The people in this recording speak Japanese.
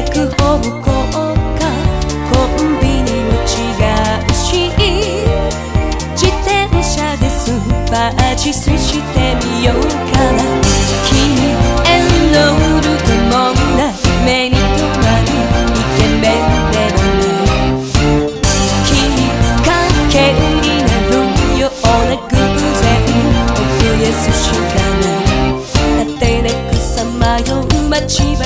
方向かコンビニも違うし自転車でスーパーチスしてみようかな。君へのルートもな。い目に留まるイケメンでもな。い君関係にな。るような。偶然を増やすしかな。い立てな。くさまよう街は